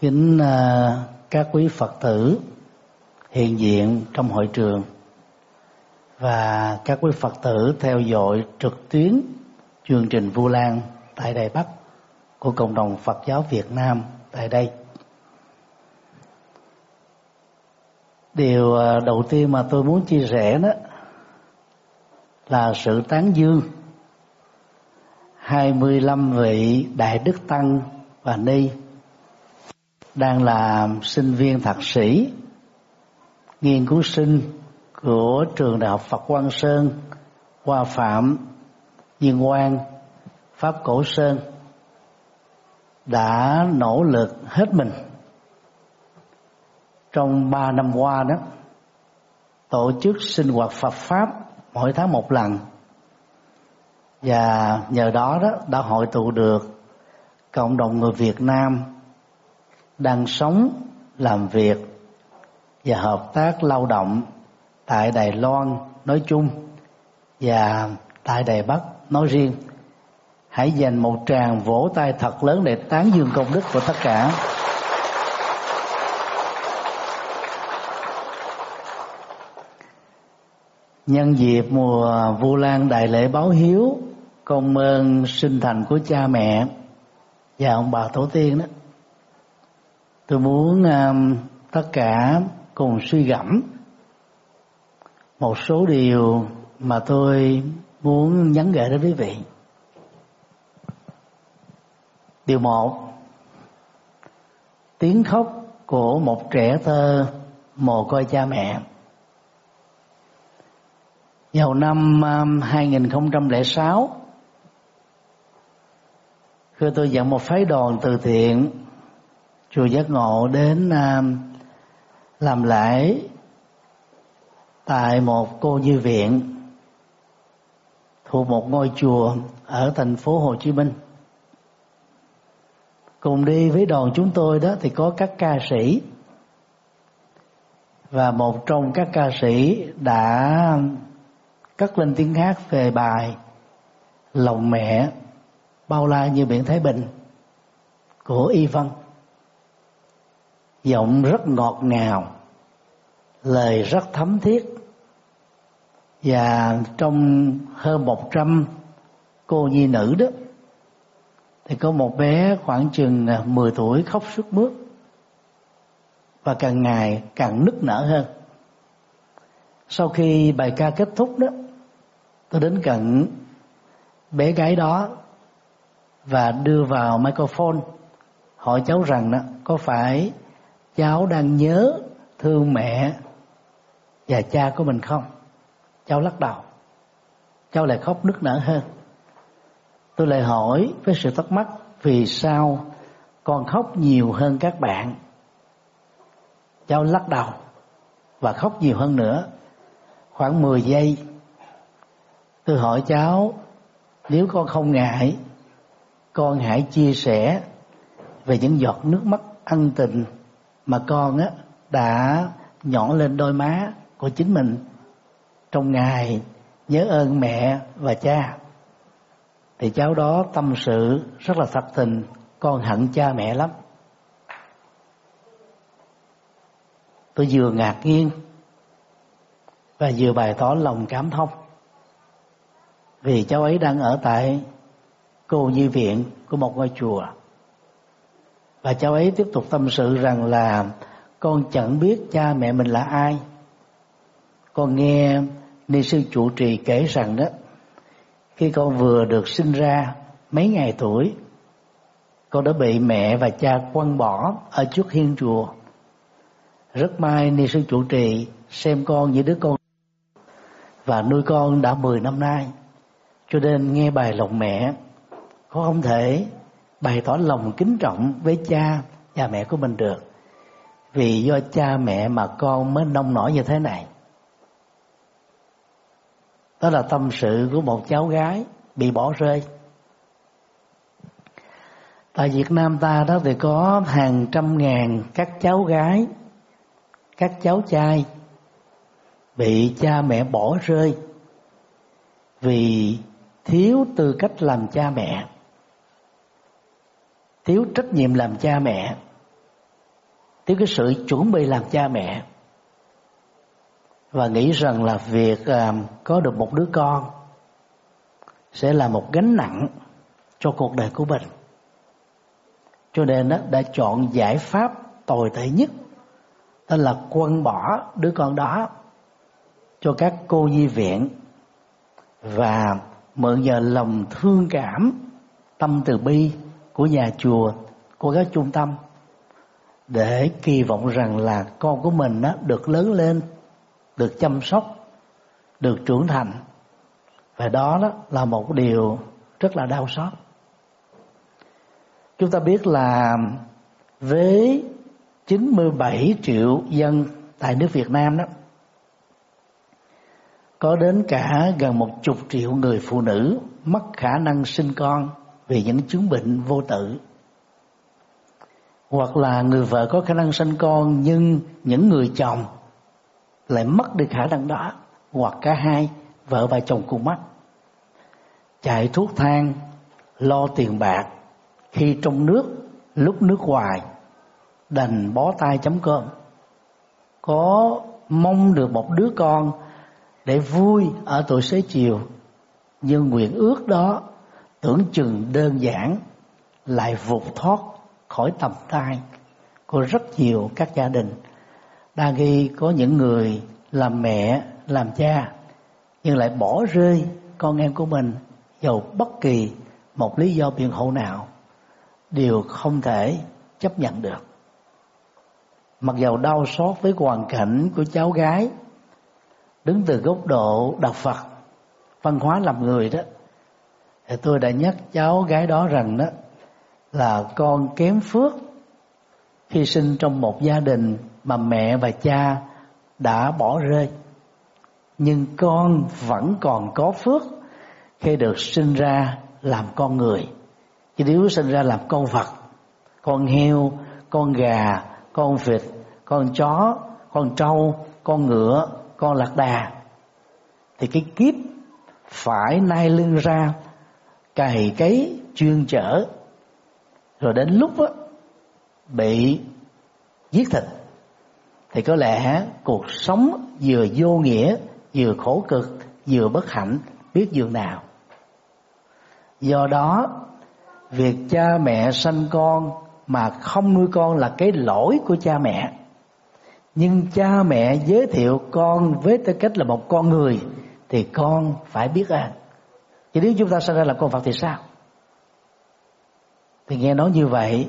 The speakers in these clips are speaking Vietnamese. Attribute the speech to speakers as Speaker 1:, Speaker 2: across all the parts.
Speaker 1: kính à, các quý phật tử hiện diện trong hội trường và các quý phật tử theo dõi trực tuyến chương trình vu lan tại đài bắc của cộng đồng phật giáo việt nam tại đây. Điều à, đầu tiên mà tôi muốn chia sẻ đó là sự tán dương 25 vị đại đức tăng và ni đang làm sinh viên thạc sĩ nghiên cứu sinh của trường đại học Phật Quang Sơn, Hoa Phạm, Diên Quang, Pháp Cổ Sơn đã nỗ lực hết mình. Trong ba năm qua đó tổ chức sinh hoạt Phật pháp mỗi tháng một lần. Và nhờ đó đó đã hội tụ được cộng đồng người Việt Nam đang sống, làm việc và hợp tác lao động tại Đài Loan nói chung và tại Đài Bắc nói riêng. Hãy dành một tràng vỗ tay thật lớn để tán dương công đức của tất cả. Nhân dịp mùa vu lan đại lễ báo hiếu công ơn sinh thành của cha mẹ và ông bà tổ tiên đó tôi muốn um, tất cả cùng suy gẫm một số điều mà tôi muốn nhắn gửi đến quý vị. Điều một tiếng khóc của một trẻ thơ mồ côi cha mẹ. Vào năm um, 2006 khi tôi dẫn một phái đoàn từ thiện chùa giác ngộ đến à, làm lễ tại một cô như viện thuộc một ngôi chùa ở thành phố Hồ Chí Minh. Cùng đi với đoàn chúng tôi đó thì có các ca sĩ và một trong các ca sĩ đã cất lên tiếng hát về bài lòng mẹ bao la như biển thái bình của y văn giọng rất ngọt ngào, lời rất thấm thiết. Và trong hơn một trăm cô nhi nữ đó, thì có một bé khoảng chừng à, 10 tuổi khóc sức mướt. Và càng ngày càng nức nở hơn. Sau khi bài ca kết thúc đó, tôi đến cận bé gái đó và đưa vào microphone, hỏi cháu rằng đó, có phải cháu đang nhớ thương mẹ và cha của mình không? Cháu lắc đầu. Cháu lại khóc nức nở hơn. Tôi lại hỏi với sự thắc mắc vì sao con khóc nhiều hơn các bạn. Cháu lắc đầu và khóc nhiều hơn nữa. Khoảng 10 giây, tôi hỏi cháu, nếu con không ngại, con hãy chia sẻ về những giọt nước mắt ân tình mà con á, đã nhỏ lên đôi má của chính mình trong ngày nhớ ơn mẹ và cha. Thì cháu đó tâm sự rất là thật tình, con hận cha mẹ lắm. Tôi vừa ngạc nhiên và vừa bày tỏ lòng cảm thông vì cháu ấy đang ở tại cô nhi viện của một ngôi chùa và cháu ấy tiếp tục tâm sự rằng là con chẳng biết cha mẹ mình là ai. Con nghe ni sư chủ trì kể rằng đó, khi con vừa được sinh ra mấy ngày tuổi, con đã bị mẹ và cha quăng bỏ ở trước hiên chùa. Rất may ni sư chủ trì xem con như đứa con và nuôi con đã 10 năm nay. Cho nên nghe bài lòng mẹ, con không thể bày tỏ lòng kính trọng với cha và mẹ của mình được. Vì do cha mẹ mà con mới nông nổi như thế này. Đó là tâm sự của một cháu gái bị bỏ rơi. Tại Việt Nam ta đó thì có hàng trăm ngàn các cháu gái, các cháu trai bị cha mẹ bỏ rơi vì thiếu tư cách làm cha mẹ thiếu trách nhiệm làm cha mẹ. Thiếu cái sự chuẩn bị làm cha mẹ. Và nghĩ rằng là việc à, có được một đứa con sẽ là một gánh nặng cho cuộc đời của mình. Cho nên đó, đã chọn giải pháp tồi tệ nhất đó là quăng bỏ đứa con đó cho các cô nhi viện và mượn nhờ lòng thương cảm tâm từ bi của nhà chùa của các trung tâm, để kỳ vọng rằng là con của mình đó được lớn lên, được chăm sóc, được trưởng thành. Và đó đó là một điều rất là đau xót. Chúng ta biết là với 97 triệu dân tại nước Việt Nam đó, có đến cả gần một chục triệu người phụ nữ mất khả năng sinh con vì những chứng bệnh vô tử. Hoặc là người vợ có khả năng sinh con, nhưng những người chồng lại mất đi khả năng đó, hoặc cả hai, vợ và chồng cùng mất. Chạy thuốc thang, lo tiền bạc, khi trong nước, lúc nước ngoài, đành bó tay chấm cơm. Có mong được một đứa con để vui ở tuổi xế chiều nhưng nguyện ước đó tưởng chừng đơn giản, lại vụt thoát khỏi tầm tay của rất nhiều các gia đình. Đa ghi có những người làm mẹ, làm cha, nhưng lại bỏ rơi con em của mình dầu bất kỳ một lý do biện hộ nào. Đều không thể chấp nhận được. Mặc dầu đau xót với hoàn cảnh của cháu gái, đứng từ góc độ đạo phật, văn hóa làm người đó thì tôi đã nhắc cháu gái đó rằng đó, là con kém phước khi sinh trong một gia đình mà mẹ và cha đã bỏ rơi. Nhưng con vẫn còn có phước khi được sinh ra làm con người. Chứ nếu sinh ra làm con vật, con heo, con gà, con vịt, con chó, con trâu, con ngựa, con lạc đà, thì cái kiếp phải nai lưng ra cày cấy chuyên chở rồi đến lúc đó, bị giết thịt. Thì có lẽ cuộc sống vừa vô nghĩa vừa khổ cực vừa bất hạnh biết dường nào. Do đó việc cha mẹ sanh con mà không nuôi con là cái lỗi của cha mẹ. Nhưng cha mẹ giới thiệu con với tư cách là một con người thì con phải biết ơn chứ nếu chúng ta sinh ra làm con phật thì sao? Thì nghe nói như vậy,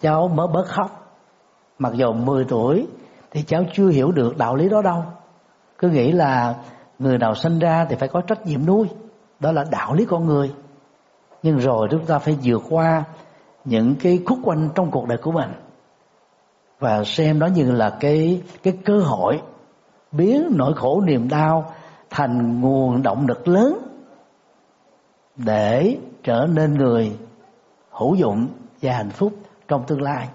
Speaker 1: cháu mới bớt khóc. Mặc dù 10 tuổi thì cháu chưa hiểu được đạo lý đó đâu. Cứ nghĩ là người nào sinh ra thì phải có trách nhiệm nuôi. Đó là đạo lý con người. Nhưng rồi chúng ta phải vượt qua những cái khúc quanh trong cuộc đời của mình. Và xem đó như là cái cái cơ hội biến nỗi khổ niềm đau thành nguồn động lực lớn để trở nên người hữu dụng và hạnh phúc trong tương lai.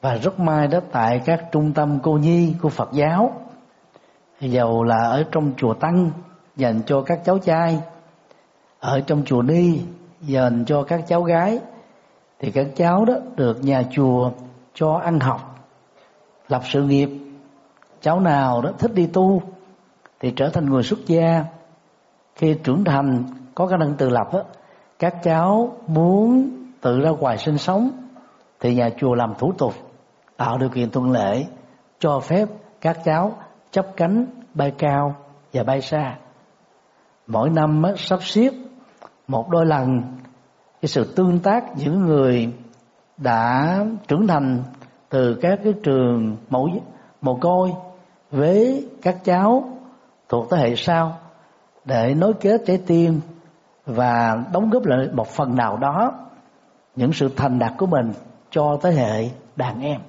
Speaker 1: Và rất may đó, tại các trung tâm cô nhi của Phật giáo, dầu là ở trong chùa tăng, dành cho các cháu trai, ở trong chùa ni, dành cho các cháu gái, thì các cháu đó được nhà chùa cho ăn học, lập sự nghiệp. Cháu nào đó thích đi tu, thì trở thành người xuất gia. Khi trưởng thành có khả năng tự lập á các cháu muốn tự ra ngoài sinh sống thì nhà chùa làm thủ tục tạo điều kiện thuận lợi cho phép các cháu chấp cánh bay cao và bay xa. Mỗi năm á, sắp xếp một đôi lần cái sự tương tác giữa người đã trưởng thành từ các cái trường mẫu mồ côi với các cháu thuộc thế hệ sau để nối kết trái tim và đóng góp lại một phần nào đó những sự thành đạt của mình cho thế hệ đàn em.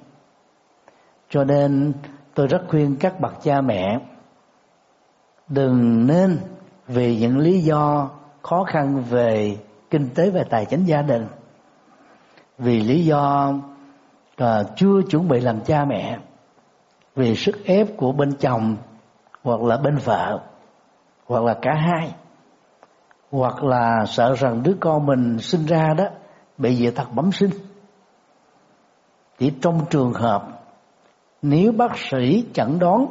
Speaker 1: Cho nên tôi rất khuyên các bậc cha mẹ đừng nên vì những lý do khó khăn về kinh tế và tài chính gia đình vì lý do uh, chưa chuẩn bị làm cha mẹ vì sức ép của bên chồng hoặc là bên vợ hoặc là cả hai hoặc là sợ rằng đứa con mình sinh ra đó bị dị tật bẩm sinh. Chỉ trong trường hợp, nếu bác sĩ chẩn đoán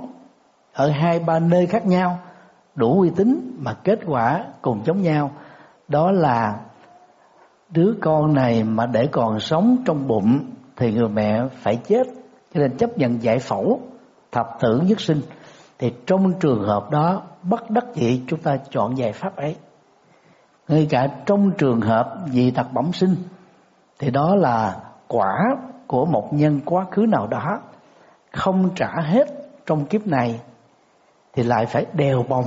Speaker 1: ở hai ba nơi khác nhau, đủ uy tín mà kết quả cùng giống nhau, đó là đứa con này mà để còn sống trong bụng thì người mẹ phải chết. Cho nên chấp nhận giải phẫu, thập tử nhất sinh. Thì trong trường hợp đó, bất đắc dĩ chúng ta chọn giải pháp ấy ngay cả trong trường hợp dị tật bẩm sinh, thì đó là quả của một nhân quá khứ nào đó không trả hết trong kiếp này, thì lại phải đèo bồng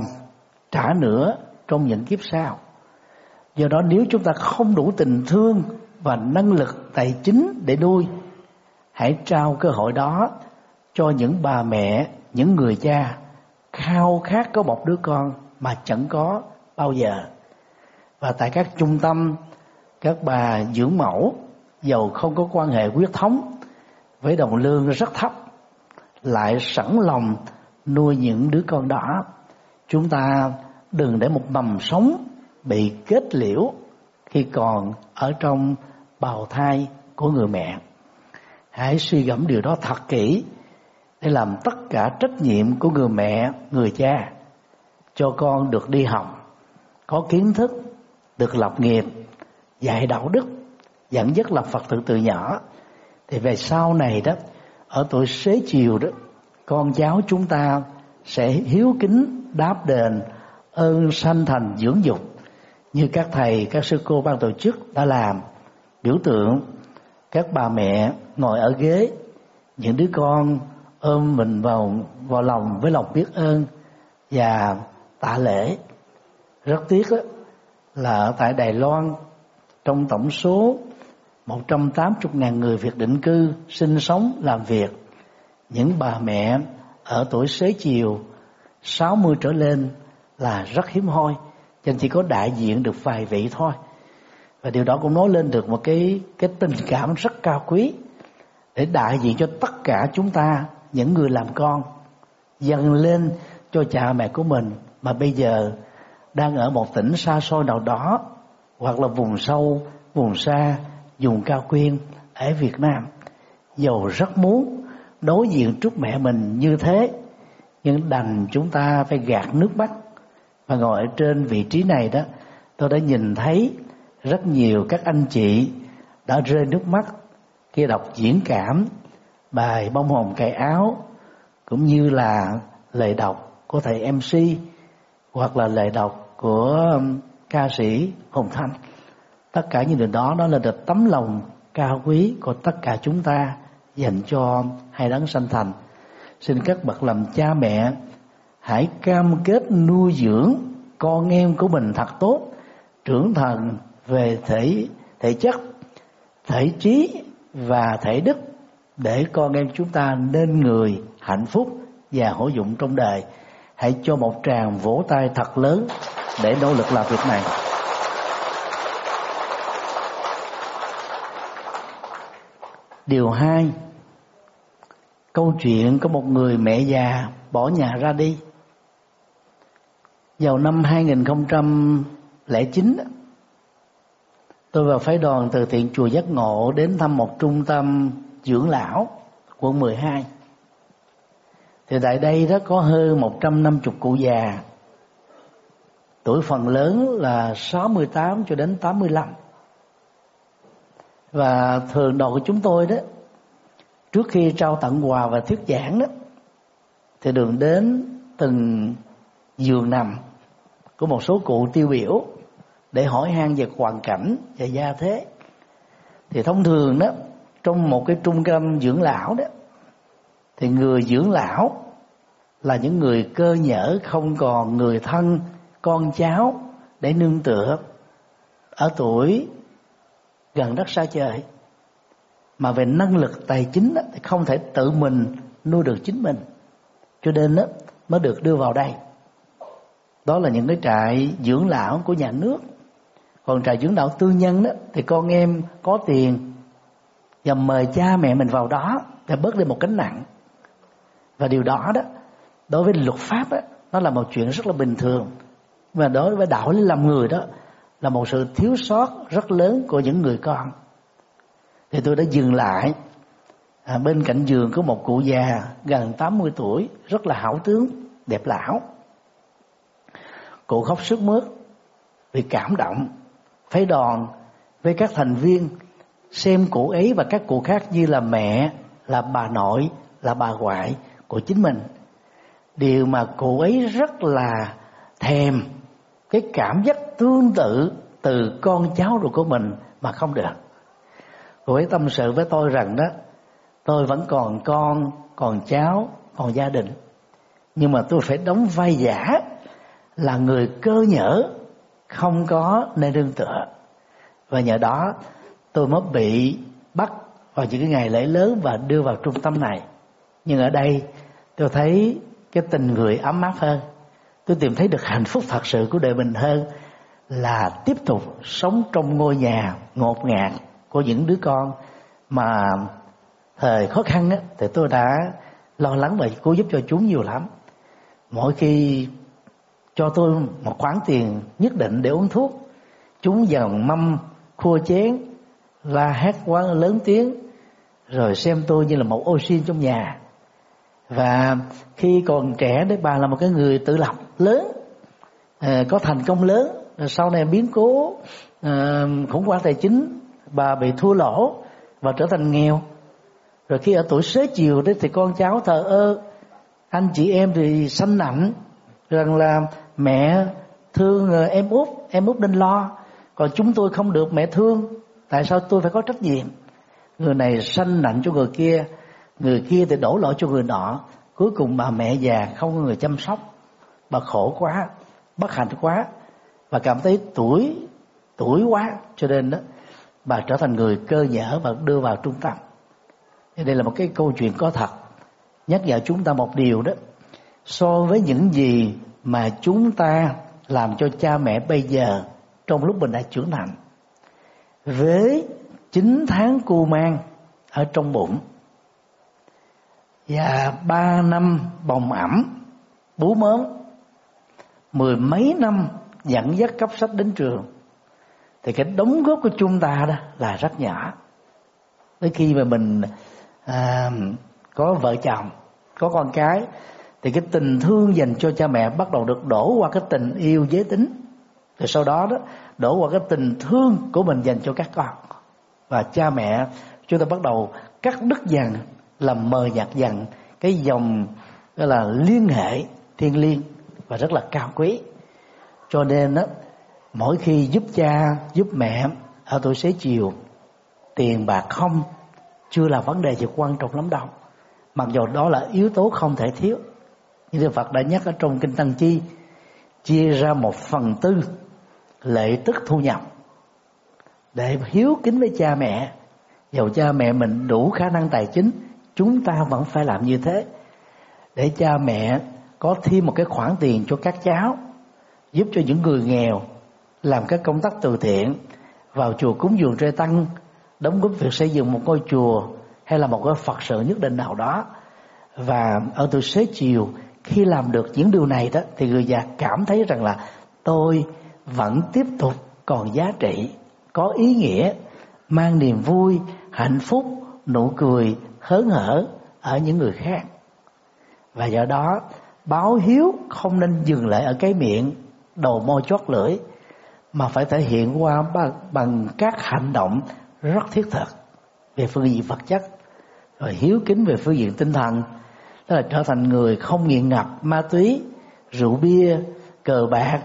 Speaker 1: trả nữa trong những kiếp sau. Do đó nếu chúng ta không đủ tình thương và năng lực tài chính để nuôi, hãy trao cơ hội đó cho những bà mẹ, những người cha khao khát có một đứa con mà chẳng có bao giờ và tại các trung tâm, các bà dưỡng mẫu, giàu không có quan hệ huyết thống, với đồng lương rất thấp, lại sẵn lòng nuôi những đứa con đó. Chúng ta đừng để một mầm sống bị kết liễu khi còn ở trong bào thai của người mẹ. Hãy suy gẫm điều đó thật kỹ để làm tất cả trách nhiệm của người mẹ, người cha cho con được đi học, có kiến thức được lập nghiệp dạy đạo đức dẫn dắt lập phật tử từ nhỏ. Thì về sau này đó ở tuổi xế chiều đó con cháu chúng ta sẽ hiếu kính đáp đền ơn sanh thành dưỡng dục như các thầy các sư cô ban tổ chức đã làm. Biểu tượng các bà mẹ ngồi ở ghế những đứa con ôm mình vào vào lòng với lòng biết ơn và tạ lễ. Rất tiếc đó, là ở tại Đài Loan. Trong tổng số 180.000 người Việt định cư sinh sống, làm việc, những bà mẹ ở tuổi xế chiều 60 trở lên là rất hiếm hoi, cho nên chỉ có đại diện được vài vị thôi. Và điều đó cũng nói lên được một cái cái tình cảm rất cao quý để đại diện cho tất cả chúng ta, những người làm con, dâng lên cho cha mẹ của mình. Mà bây giờ đang ở một tỉnh xa xôi nào đó, hoặc là vùng sâu, vùng xa, vùng cao quyên ở Việt Nam. Dầu rất muốn đối diện trước mẹ mình như thế, nhưng đành chúng ta phải gạt nước mắt. Và ngồi ở trên vị trí này đó, tôi đã nhìn thấy rất nhiều các anh chị đã rơi nước mắt khi đọc diễn cảm, bài bông hồng cài áo, cũng như là lời đọc của thầy MC hoặc là lời đọc của ca sĩ Hồng Thanh. Tất cả những điều đó đó là được tấm lòng cao quý của tất cả chúng ta dành cho hai đấng sanh thành. Xin các bậc làm cha mẹ hãy cam kết nuôi dưỡng con em của mình thật tốt, trưởng thành về thể thể chất, thể trí và thể đức để con em chúng ta nên người hạnh phúc và hữu dụng trong đời hãy cho một tràng vỗ tay thật lớn để nỗ lực làm việc này. Điều hai. Câu chuyện có một người mẹ già bỏ nhà ra đi. Vào năm 2009 tôi và phái đoàn từ thiện chùa Giác Ngộ đến thăm một trung tâm dưỡng lão, quận 12 thì tại đây đó có hơn 150 cụ già. Tuổi phần lớn là 68 cho đến 85 và thường đội của chúng tôi đó, trước khi trao tặng quà và thuyết giảng đó, thì đường đến từng giường nằm của một số cụ tiêu biểu để hỏi han về hoàn cảnh và gia thế. Thì thông thường đó, trong một cái trung tâm dưỡng lão đó thì người dưỡng lão là những người cơ nhở không còn người thân con cháu để nương tựa ở tuổi gần đất xa trời. Mà về năng lực tài chính đó, thì không thể tự mình nuôi được chính mình. Cho nên đó, mới được đưa vào đây. Đó là những cái trại dưỡng lão của nhà nước. Còn trại dưỡng lão tư nhân đó thì con em có tiền và mời cha mẹ mình vào đó để bớt đi một gánh nặng và điều đó đó đối với luật pháp đó, nó là một chuyện rất là bình thường. Và đối với đạo lý làm người đó là một sự thiếu sót rất lớn của những người con. Thì tôi đã dừng lại. À, bên cạnh giường có một cụ già gần 80 tuổi rất là hảo tướng đẹp lão. Cụ khóc sức mướt vì cảm động phái đòn với các thành viên xem cụ ấy và các cụ khác như là mẹ là bà nội là bà ngoại của chính mình. Điều mà cụ ấy rất là thèm, cái cảm giác tương tự từ con cháu ruột của mình mà không được. Cụ ấy tâm sự với tôi rằng đó, tôi vẫn còn con, còn cháu, còn gia đình. Nhưng mà tôi phải đóng vai giả là người cơ nhở không có nơi nương tựa. Và nhờ đó, tôi mới bị bắt vào những cái ngày lễ lớn và đưa vào trung tâm này nhưng ở đây tôi thấy cái tình người ấm áp hơn. Tôi tìm thấy được hạnh phúc thật sự của đời mình hơn là tiếp tục sống trong ngôi nhà ngột ngạt của những đứa con mà thời khó khăn á, thì tôi đã lo lắng và cố giúp cho chúng nhiều lắm. Mỗi khi cho tôi một khoản tiền nhất định để uống thuốc chúng dần mâm khua chén la hét quá lớn tiếng rồi xem tôi như là một ô xin trong nhà và khi còn trẻ đấy, bà là một cái người tự lập lớn ờ, có thành công lớn. Sau này biến cố ờ, khủng hoảng tài chính, bà bị thua lỗ và trở thành nghèo. Rồi khi ở tuổi xế chiều đấy thì con cháu thờ ơ, anh chị em thì sanh nặng rằng là mẹ thương ờ, em út em út nên lo. Còn chúng tôi không được mẹ thương, tại sao tôi phải có trách nhiệm? Người này sanh nặng cho người kia người kia thì đổ lỗi cho người nọ, cuối cùng bà mẹ già không có người chăm sóc. Bà khổ quá, bất hạnh quá và cảm thấy tuổi tuổi quá. Cho nên đó, bà trở thành người cơ nhở và đưa vào trung tâm. Đây là một cái câu chuyện có thật, nhắc nhở chúng ta một điều đó. So với những gì mà chúng ta làm cho cha mẹ bây giờ trong lúc mình đã trưởng thành, với chín tháng cu mang ở trong bụng và ba năm bồng ẩm bú mớm mười mấy năm dẫn dắt cấp sách đến trường. Thì cái đóng góp của chúng ta đó là rất nhỏ. Tới khi mà mình à, có vợ chồng có con cái thì cái tình thương dành cho cha mẹ bắt đầu được đổ qua cái tình yêu giới tính. Rồi sau đó đó đổ qua cái tình thương của mình dành cho các con. Và cha mẹ chúng ta bắt đầu cắt đứt dần làm mờ nhạt dần cái dòng, gọi là, liên hệ thiên liêng và rất là cao quý. Cho nên đó mỗi khi giúp cha, giúp mẹ, ở tuổi xế chiều, tiền bạc không, chưa là vấn đề gì quan trọng lắm đâu. Mặc dù đó là yếu tố không thể thiếu như Đức Phật đã nhắc ở trong kinh Tăng Chi, chia ra một phần tư lệ tức thu nhập để hiếu kính với cha mẹ. Dầu cha mẹ mình đủ khả năng tài chính chúng ta vẫn phải làm như thế để cha mẹ có thêm một cái khoản tiền cho các cháu, giúp cho những người nghèo làm các công tác từ thiện, vào chùa cúng dường rê tăng, đóng góp việc xây dựng một ngôi chùa hay là một cái phật sự nhất định nào đó. Và ở tuổi xế chiều, khi làm được những điều này đó, thì người già cảm thấy rằng là tôi vẫn tiếp tục còn giá trị, có ý nghĩa, mang niềm vui, hạnh phúc, nụ cười hớn hở ở những người khác. Và do đó báo hiếu không nên dừng lại ở cái miệng đầu môi chót lưỡi mà phải thể hiện qua bằng, bằng các hành động rất thiết thực về phương diện vật chất rồi hiếu kính về phương diện tinh thần đó là trở thành người không nghiện ngập ma túy rượu bia cờ bạc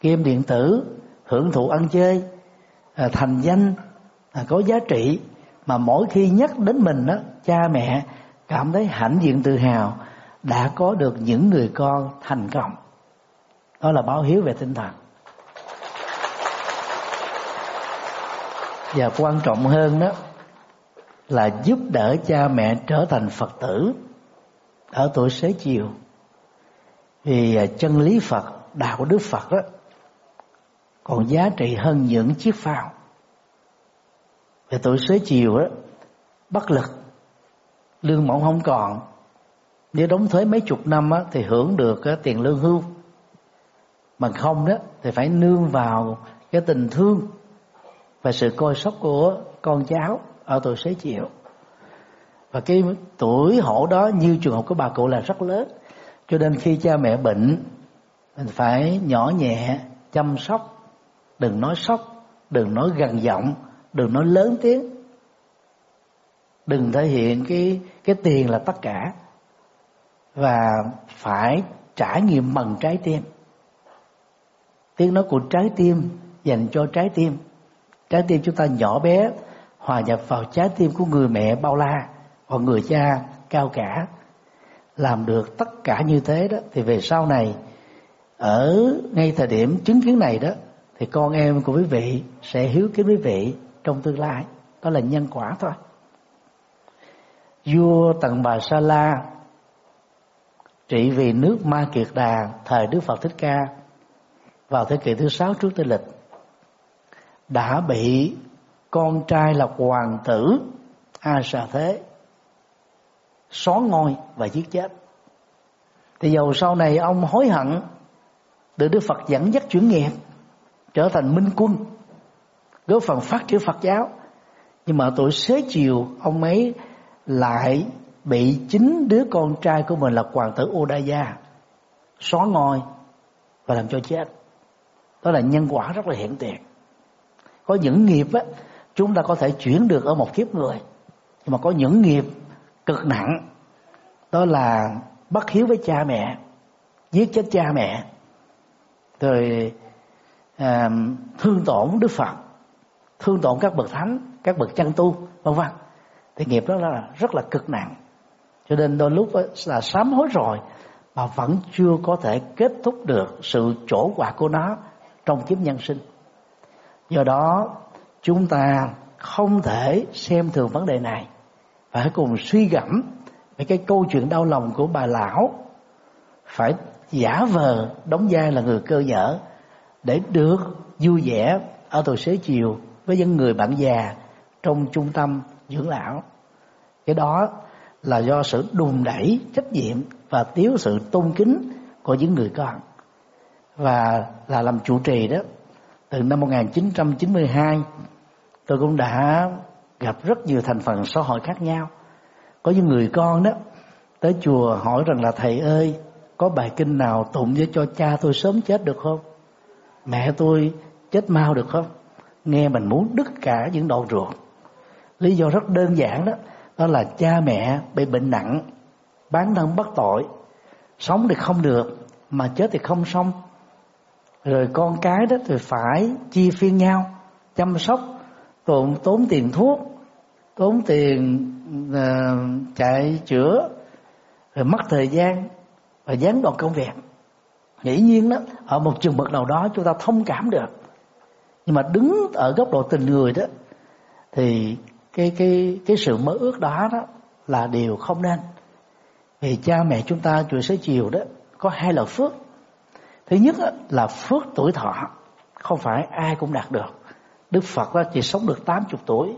Speaker 1: game điện tử hưởng thụ ăn chơi à, thành danh à, có giá trị mà mỗi khi nhắc đến mình đó cha mẹ cảm thấy hãnh diện tự hào đã có được những người con thành công. Đó là báo hiếu về tinh thần. Và quan trọng hơn đó là giúp đỡ cha mẹ trở thành phật tử ở tuổi xế chiều. Vì à, chân lý phật, đạo đức phật đó, còn giá trị hơn những chiếc phao về tuổi xế chiều đó bất lực. Lương mỏng không còn. Nếu đóng thuế mấy chục năm á, thì hưởng được á, tiền lương hưu. Mà không đó thì phải nương vào cái tình thương và sự coi sóc của con cháu ở tuổi xế chiều. Và cái tuổi hổ đó như trường hợp của bà cụ là rất lớn. Cho nên khi cha mẹ bệnh mình phải nhỏ nhẹ chăm sóc. Đừng nói sốc đừng nói gần giọng đừng nói lớn tiếng. Đừng thể hiện cái cái tiền là tất cả. Và phải trải nghiệm bằng trái tim. Tiếng nói của trái tim dành cho trái tim. Trái tim chúng ta nhỏ bé, hòa nhập vào trái tim của người mẹ bao la hoặc người cha cao cả. Làm được tất cả như thế đó, thì về sau này, ở ngay thời điểm chứng kiến này đó, thì con em của quý vị sẽ hiếu kính quý vị trong tương lai. Đó là nhân quả thôi. Vua tần bà sa la trị vì nước ma kiệt đà thời đức phật thích ca vào thế kỷ thứ sáu trước tây lịch, đã bị con trai là hoàng tử a Sa thế xóa ngôi và giết chết. Thì dầu sau này ông hối hận, được đức phật dẫn dắt chuyển nghiệp, trở thành minh quân góp phần phát triển phật giáo. Nhưng mà tuổi xế chiều ông ấy lại bị chính đứa con trai của mình là hoàng tử Udaya xóa ngôi và làm cho chết. Đó là nhân quả rất là hiện tiền có những nghiệp á chúng ta có thể chuyển được ở một kiếp người. Nhưng mà có những nghiệp cực nặng. Đó là bất hiếu với cha mẹ giết chết cha mẹ. Rồi à, thương tổn đức phật thương tổn các bậc thánh, các bậc chân tu, vân vân. Thì nghiệp đó là rất là cực nặng. Cho nên đôi lúc là sám hối rồi, mà vẫn chưa có thể kết thúc được sự trổ quả của nó trong kiếp nhân sinh. Do đó, chúng ta không thể xem thường vấn đề này. Phải cùng suy gẫm về cái câu chuyện đau lòng của bà lão. Phải giả vờ đóng vai là người cơ nhở để được vui vẻ ở tuổi xế chiều với những người bạn già trong trung tâm dưỡng lão. Cái đó là do sự đùn đẩy, trách nhiệm và thiếu sự tôn kính của những người con. Và là làm chủ trì đó, từ năm 1992 tôi cũng đã gặp rất nhiều thành phần xã hội khác nhau. Có những người con đó, tới chùa hỏi rằng là, thầy ơi, có bài kinh nào tụng để cho cha tôi sớm chết được không? Mẹ tôi chết mau được không? Nghe mình muốn đứt cả những đoạn ruột lý do rất đơn giản đó đó là cha mẹ bị bệnh nặng bán thân bất tội. Sống thì không được mà chết thì không xong. Rồi con cái đó thì phải chia phiên nhau chăm sóc tốn tốn tiền thuốc tốn tiền uh, chạy chữa rồi mất thời gian và gián đoạn công việc. Dĩ nhiên đó ở một trường mực nào đó chúng ta thông cảm được nhưng mà đứng ở góc độ tình người đó, thì cái cái cái sự mơ ước đó đó là điều không nên. Vì cha mẹ chúng ta tuổi xế chiều đó có hai loại phước. Thứ nhất là phước tuổi thọ, không phải ai cũng đạt được. Đức phật đó chỉ sống được 80 tuổi.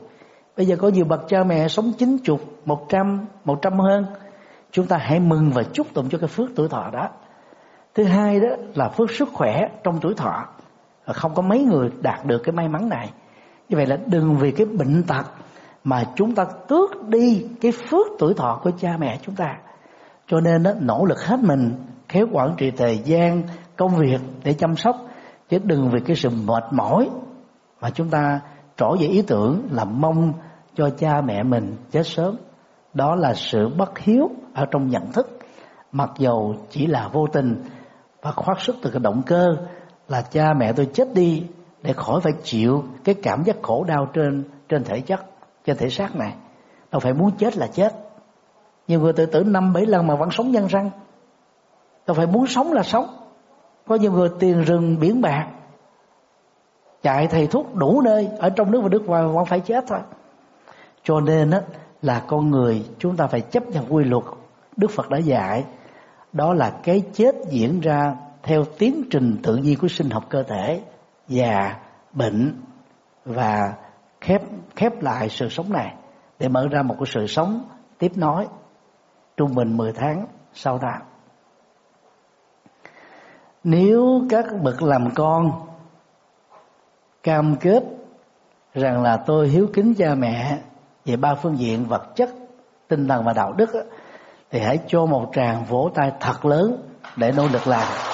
Speaker 1: Bây giờ có nhiều bậc cha mẹ sống chín chục, một trăm một trăm hơn. Chúng ta hãy mừng và chúc tụng cho cái phước tuổi thọ đó. Thứ hai đó là phước sức khỏe trong tuổi thọ không có mấy người đạt được cái may mắn này. Như vậy là đừng vì cái bệnh tật mà chúng ta tước đi cái phước tuổi thọ của cha mẹ chúng ta. Cho nên đó, nỗ lực hết mình khéo quản trị thời gian công việc để chăm sóc. Chứ đừng vì cái sự mệt mỏi mà chúng ta trổ về ý tưởng là mong cho cha mẹ mình chết sớm. Đó là sự bất hiếu ở trong nhận thức. Mặc dầu chỉ là vô tình và khoát xuất từ cái động cơ là cha mẹ tôi chết đi để khỏi phải chịu cái cảm giác khổ đau trên trên thể chất, trên thể xác này. Đâu phải muốn chết là chết. Nhiều người tự tử năm bảy lần mà vẫn sống nhân răng đâu phải muốn sống là sống. Có nhiều người tiền rừng, biển bạc, chạy thầy thuốc đủ nơi, ở trong nước và nước ngoài vẫn phải chết thôi. Cho nên á, là con người chúng ta phải chấp nhận quy luật đức phật đã dạy. Đó là cái chết diễn ra theo tiến trình tự nhiên của sinh học cơ thể già, bệnh và khép khép lại sự sống này để mở ra một cái sự sống tiếp nối trung bình 10 tháng sau đó. Nếu các bậc làm con cam kết rằng là tôi hiếu kính cha mẹ về ba phương diện vật chất, tinh thần và đạo đức thì hãy cho một tràng vỗ tay thật lớn để nỗ lực làm.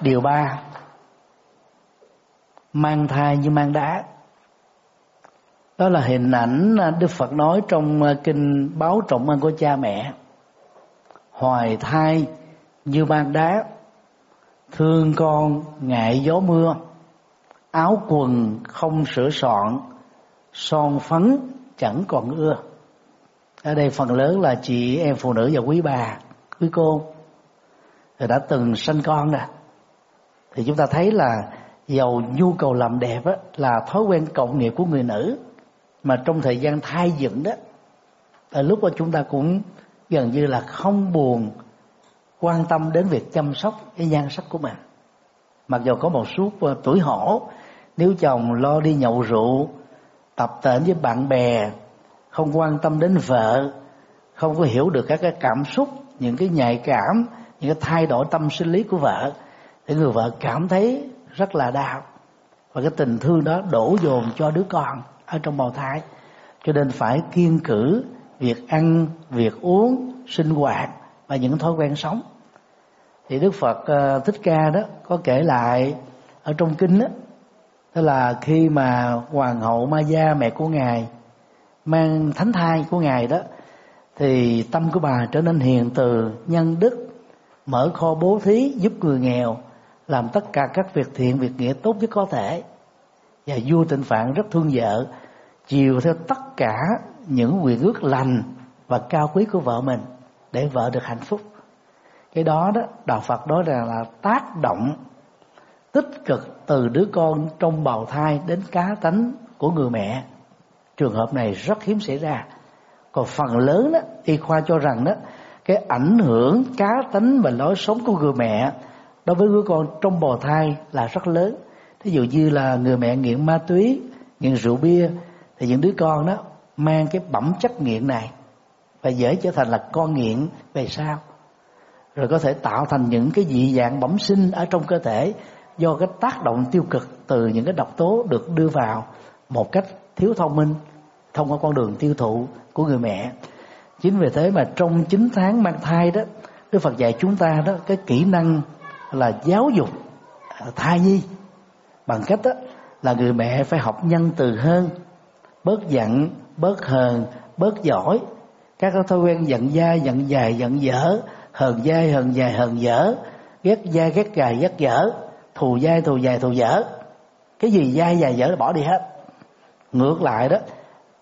Speaker 1: Điều ba. Mang thai như mang đá. Đó là hình ảnh Đức Phật nói trong ờ, kinh báo trọng ân của cha mẹ. Hoài thai như mang đá. Thương con ngại gió mưa. Áo quần không sửa soạn. Son phấn chẳng còn ưa. Ở đây phần lớn là chị em phụ nữ và quý bà, Quý cô đã từng sinh con rồi thì chúng ta thấy là giàu nhu cầu làm đẹp á, là thói quen cộng nghiệp của người nữ. Mà trong thời gian thai dựng đó ở lúc đó chúng ta cũng gần như là không buồn quan tâm đến việc chăm sóc cái nhan sắc của mình. Mặc dù có một số ờ, tuổi hổ nếu chồng lo đi nhậu rượu tập tễnh với bạn bè không quan tâm đến vợ không có hiểu được các cái cảm xúc những cái nhạy cảm những cái thay đổi tâm sinh lý của vợ thì người vợ cảm thấy rất là đau. Và cái tình thương đó đổ dồn cho đứa con ở trong bào thai. Cho nên phải kiên cử việc ăn, việc uống, sinh hoạt và những thói quen sống. Thì đức phật ờ, thích ca đó có kể lại ở trong kinh đó đó là khi mà hoàng hậu ma gia, mẹ của ngài, mang thánh thai của ngài đó, thì tâm của bà trở nên hiền từ, nhân đức, mở kho bố thí, giúp người nghèo làm tất cả các việc thiện việc nghĩa tốt nhất có thể. Và vua tịnh phạn rất thương vợ chiều theo tất cả những quyền ước lành và cao quý của vợ mình để vợ được hạnh phúc. Cái đó đó đạo phật nói là, là tác động tích cực từ đứa con trong bào thai đến cá tánh của người mẹ. Trường hợp này rất hiếm xảy ra. Còn phần lớn đó y khoa cho rằng đó cái ảnh hưởng cá tính và lối sống của người mẹ đối với đứa con trong bào thai là rất lớn. Thí dụ như là người mẹ nghiện ma túy, nghiện rượu bia, thì những đứa con đó mang cái bẩm chất nghiện này và dễ trở thành là con nghiện về sau. Rồi có thể tạo thành những cái dị dạng bẩm sinh ở trong cơ thể do cái tác động tiêu cực từ những cái độc tố được đưa vào một cách thiếu thông minh, thông qua con đường tiêu thụ của người mẹ. Chính vì thế mà trong 9 tháng mang thai đó, Đức Phật dạy chúng ta đó, cái kỹ năng là giáo dục à, thai nhi. Bằng cách đó là người mẹ phải học nhân từ hơn, bớt giận, bớt hờn, bớt giỏi. Các thói quen giận dai giận dài, giận dở, hờn dai, hờn dài, hờn dở, ghét dai ghét gài, ghét dở, thù dai, thù dài thù dở. Cái gì dai dài dở bỏ đi hết. Ngược lại đó,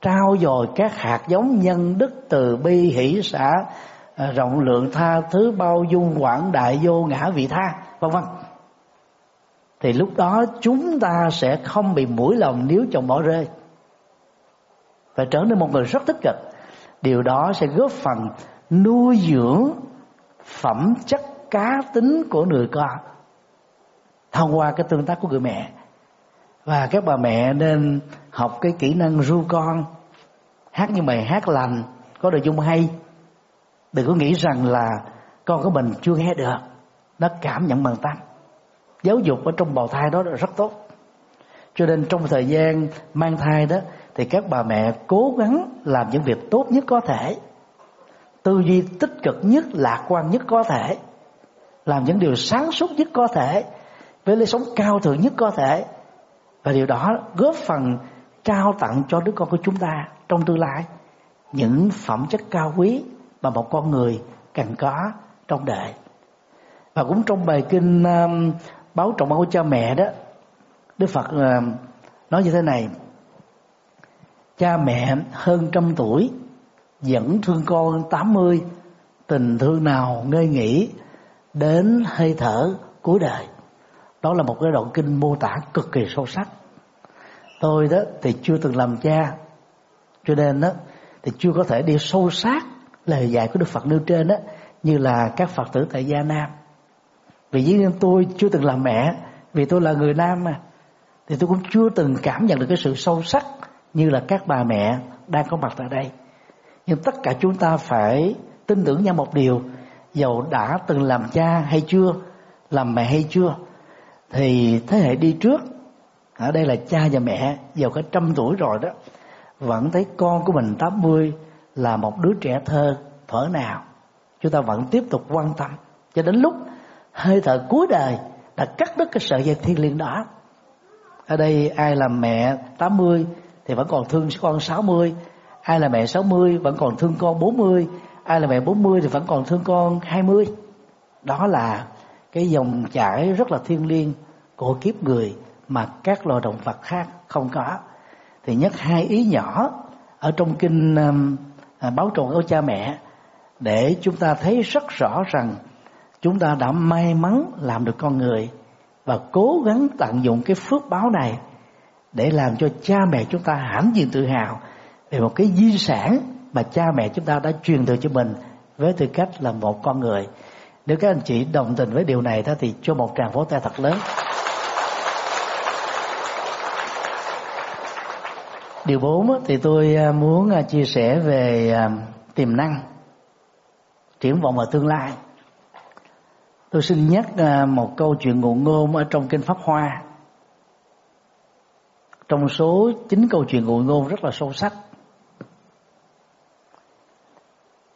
Speaker 1: trao dồi các hạt giống nhân đức từ bi, hỷ, xã À, rộng lượng tha thứ bao dung quảng đại vô ngã vị tha, vân vân. Thì lúc đó chúng ta sẽ không bị mũi lòng nếu chồng bỏ rơi. Và trở nên một người rất tích cực. Điều đó sẽ góp phần nuôi dưỡng phẩm chất cá tính của người con thông qua cái tương tác của người mẹ. Và các bà mẹ nên học cái kỹ năng ru con, hát những bài hát lành, có nội dung hay đừng có nghĩ rằng là con của mình chưa nghe được. Nó cảm nhận bằng tâm. Giáo dục ở trong bào thai đó là rất tốt. Cho nên trong thời gian mang thai đó, thì các bà mẹ cố gắng làm những việc tốt nhất có thể. Tư duy tích cực nhất, lạc quan nhất có thể. Làm những điều sáng suốt nhất có thể. Với lối sống cao thượng nhất có thể. Và điều đó góp phần trao tặng cho đứa con của chúng ta trong tương lai. Những phẩm chất cao quý mà một con người cần có trong đời. Và cũng trong bài kinh um, báo trọng ơn cha mẹ đó đức phật uh, nói như thế này cha mẹ hơn trăm tuổi vẫn thương con tám mươi tình thương nào ngơi nghỉ đến hơi thở cuối đời. Đó là một cái đoạn kinh mô tả cực kỳ sâu sắc. Tôi đó thì chưa từng làm cha cho nên đó thì chưa có thể đi sâu sát lời dạy của đức phật nêu trên đó như là các phật tử tại gia nam. Vì dĩ nhiên tôi chưa từng làm mẹ, vì tôi là người nam mà, thì tôi cũng chưa từng cảm nhận được cái sự sâu sắc như là các bà mẹ đang có mặt tại đây. Nhưng tất cả chúng ta phải tin tưởng nhau một điều, dầu đã từng làm cha hay chưa, làm mẹ hay chưa, thì thế hệ đi trước, ở đây là cha và mẹ, dầu cả trăm tuổi rồi đó, vẫn thấy con của mình 80 là một đứa trẻ thơ, thở nào. Chúng ta vẫn tiếp tục quan tâm, cho đến lúc hơi thở cuối đời đã cắt đứt cái sợi dây thiên liêng đó. Ở đây ai là mẹ 80 thì vẫn còn thương con 60 ai là mẹ 60 vẫn còn thương con 40 ai là mẹ 40 thì vẫn còn thương con 20 đó là cái dòng chảy rất là thiêng liêng của kiếp người mà các loài động vật khác không có. Thì nhắc hai ý nhỏ ở trong kinh um, à, báo tròn của cha mẹ để chúng ta thấy rất rõ rằng chúng ta đã may mắn làm được con người và cố gắng tận dụng cái phước báo này để làm cho cha mẹ chúng ta hãnh diện tự hào về một cái di sản mà cha mẹ chúng ta đã truyền từ cho mình với tư cách là một con người. Nếu các anh chị đồng tình với điều này thì cho một tràng vỗ tay thật lớn. Điều bốn thì tôi à, muốn à, chia sẻ về à, tiềm năng, triển vọng vào tương lai. Tôi xin nhắc một câu chuyện ngụ ngôn ở trong kinh pháp hoa. Trong số chín câu chuyện ngụ ngôn rất là sâu sắc.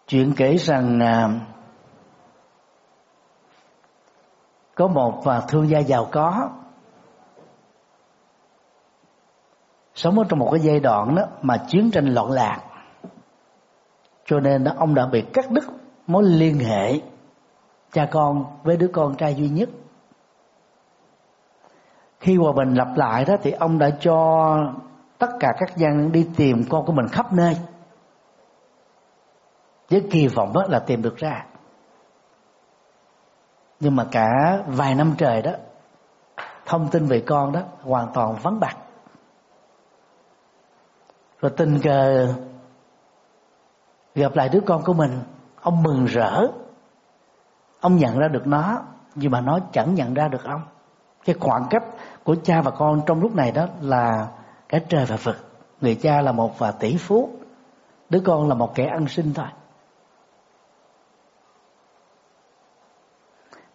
Speaker 1: Chuyện kể rằng có một thương gia giàu có sống ở trong một cái giai đoạn đó mà chiến tranh loạn lạc. Cho nên đó, ông đã bị cắt đứt mối liên hệ cha con với đứa con trai duy nhất. Khi hòa bình lặp lại đó thì ông đã cho tất cả các dân đi tìm con của mình khắp nơi, với kỳ vọng đó là tìm được ra. Nhưng mà cả vài năm trời đó, thông tin về con đó hoàn toàn vắng bạc rồi tình cờ gặp lại đứa con của mình, ông mừng rỡ. Ông nhận ra được nó, nhưng mà nó chẳng nhận ra được ông. Cái khoảng cách của cha và con trong lúc này đó là cả trời và vực. Người cha là một và tỷ phú, đứa con là một kẻ ăn sinh thôi.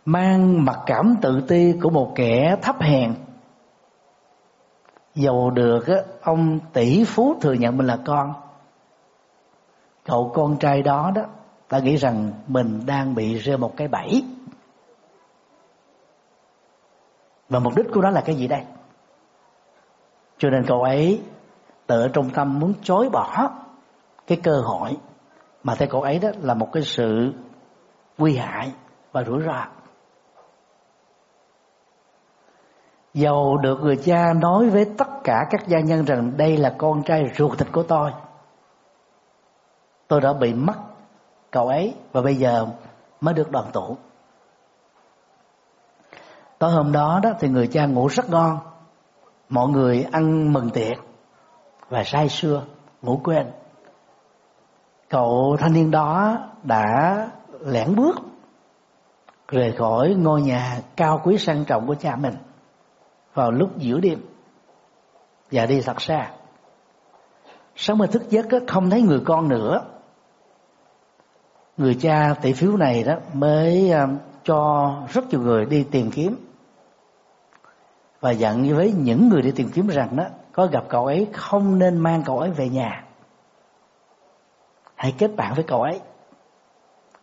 Speaker 1: Mang mặc cảm tự ti của một kẻ thấp hèn dầu được á, ông tỷ phú thừa nhận mình là con. Cậu con trai đó đó ta nghĩ rằng mình đang bị rơi một cái bẫy. Và mục đích của nó là cái gì đây? Cho nên cậu ấy tự trong tâm muốn chối bỏ cái cơ hội mà theo cậu ấy đó là một cái sự nguy hại và rủi ro. Dầu được người cha nói với tất cả các gia nhân rằng đây là con trai ruột thịt của tôi. Tôi đã bị mất cậu ấy và bây giờ mới được đoàn tụ. Tối hôm đó đó thì người cha ngủ rất ngon. Mọi người ăn mừng tiệc và say sưa, ngủ quên. Cậu thanh niên đó đã lẻn bước rời khỏi ngôi nhà cao quý sang trọng của cha mình vào lúc giữa đêm và đi thật xa. Sáng mai thức giấc không thấy người con nữa. Người cha tỷ phiếu này đó mới à, cho rất nhiều người đi tìm kiếm. Và dặn với những người đi tìm kiếm rằng đó, có gặp cậu ấy, không nên mang cậu ấy về nhà. Hãy kết bạn với cậu ấy.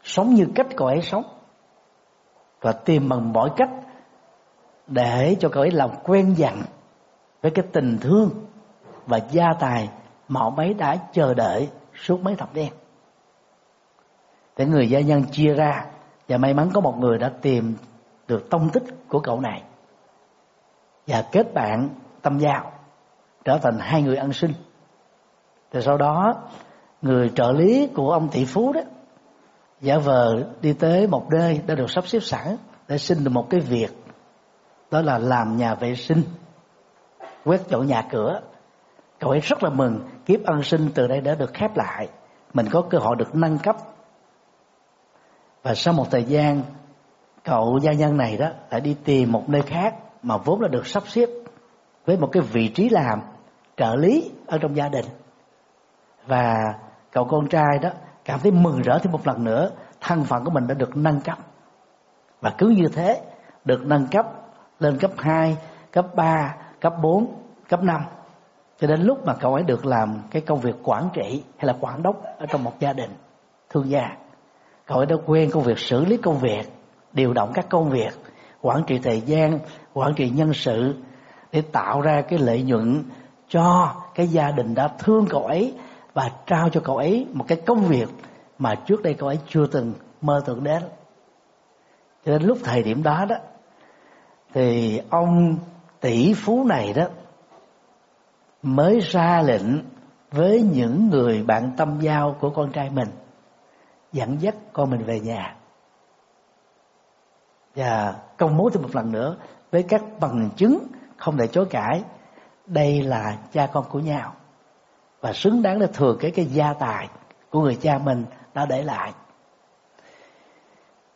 Speaker 1: Sống như cách cậu ấy sống. Và tìm bằng mọi cách để cho cậu ấy làm quen dần với cái tình thương và gia tài mà ông ấy đã chờ đợi suốt mấy thập niên. Để người gia nhân chia ra và may mắn có một người đã tìm được tông tích của cậu này và kết bạn tâm giao, trở thành hai người ăn sinh. Rồi sau đó, người trợ lý của ông tỷ phú đó giả vờ đi tới một nơi đã được sắp xếp sẵn để xin được một cái việc đó là làm nhà vệ sinh. Quét dọn nhà cửa. Cậu ấy rất là mừng, kiếp ân sinh từ đây đã được khép lại. Mình có cơ hội được nâng cấp. Và sau một thời gian, cậu gia nhân này đó lại đi tìm một nơi khác mà vốn là được sắp xếp với một cái vị trí làm trợ lý ở trong gia đình. Và cậu con trai đó cảm thấy mừng rỡ thêm một lần nữa, thân phận của mình đã được nâng cấp. Và cứ như thế, được nâng cấp lên cấp 2, cấp 3, cấp 4, cấp 5 cho đến lúc mà cậu ấy được làm cái công việc quản trị hay là quản đốc ở trong một gia đình thương gia cậu ấy đã quen công việc xử lý công việc điều động các công việc quản trị thời gian quản trị nhân sự để tạo ra cái lợi nhuận cho cái gia đình đã thương cậu ấy và trao cho cậu ấy một cái công việc mà trước đây cậu ấy chưa từng mơ tưởng đến. Cho đến lúc thời điểm đó đó thì ông tỷ phú này đó mới ra lệnh với những người bạn tâm giao của con trai mình, dẫn dắt con mình về nhà. Và công bố thêm một lần nữa với các bằng chứng không thể chối cãi, đây là cha con của nhau. Và xứng đáng để thừa cái cái gia tài của người cha mình đã để lại.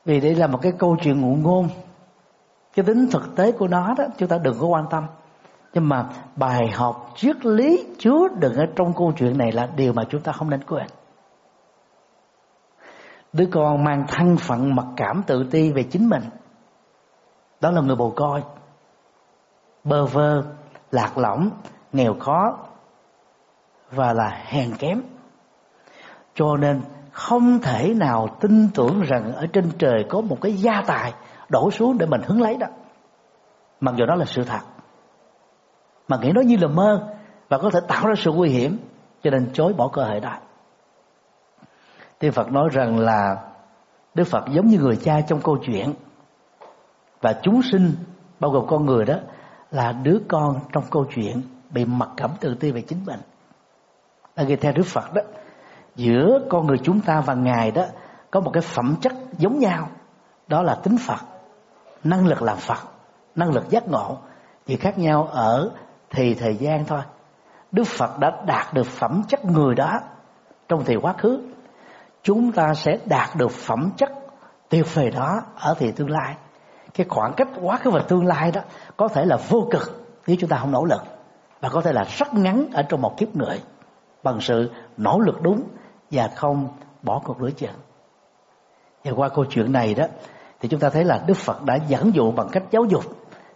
Speaker 1: Vì đây là một cái câu chuyện ngụ ngôn cái tính thực tế của nó đó, chúng ta đừng có quan tâm. Nhưng mà bài học triết lý chứa đựng ở trong câu chuyện này là điều mà chúng ta không nên quên. Đứa con mang thân phận mặc cảm tự ti về chính mình. Đó là người bồ coi. Bơ vơ, lạc lõng, nghèo khó và là hèn kém. Cho nên không thể nào tin tưởng rằng ở trên trời có một cái gia tài đổ xuống để mình hứng lấy đó. Mặc dù đó là sự thật, mà nghĩ nó như là mơ và có thể tạo ra sự nguy hiểm, cho nên chối bỏ cơ hội đó. Tiên Phật nói rằng là Đức Phật giống như người cha trong câu chuyện, và chúng sinh, bao gồm con người đó, là đứa con trong câu chuyện bị mặc cảm tự ti về chính mình. Là nghe theo Đức Phật đó, giữa con người chúng ta và ngài đó, có một cái phẩm chất giống nhau, đó là tính Phật năng lực làm Phật, năng lực giác ngộ chỉ khác nhau ở thì thời gian thôi. Đức Phật đã đạt được phẩm chất người đó trong thời quá khứ. Chúng ta sẽ đạt được phẩm chất tuyệt vời đó ở thì tương lai. Cái khoảng cách quá khứ và tương lai đó có thể là vô cực nếu chúng ta không nỗ lực, và có thể là rất ngắn ở trong một kiếp người bằng sự nỗ lực đúng và không bỏ cuộc lưỡi chừng. Và qua câu chuyện này đó thì chúng ta thấy là Đức Phật đã dẫn dụ bằng cách giáo dục,